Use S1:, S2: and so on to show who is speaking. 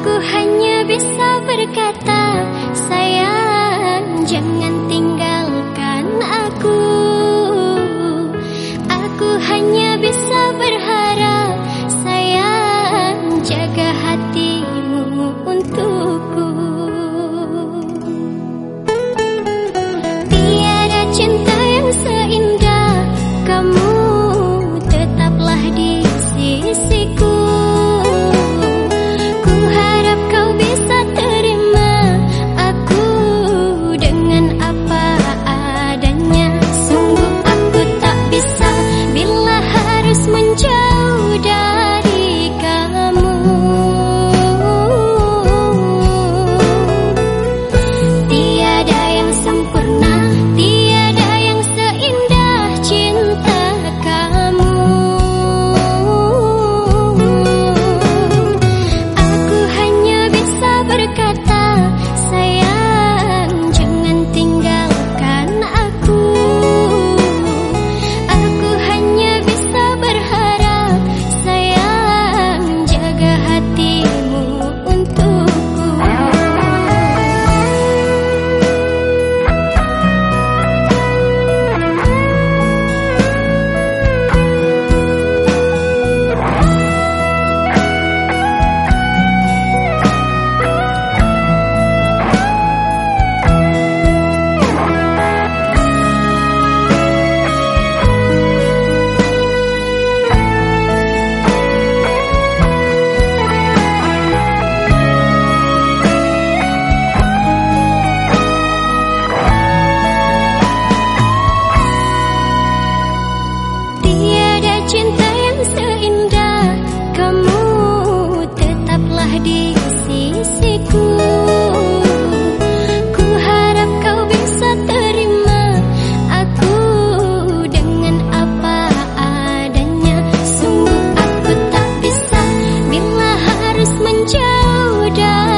S1: aku hanya bisa berkata Oh.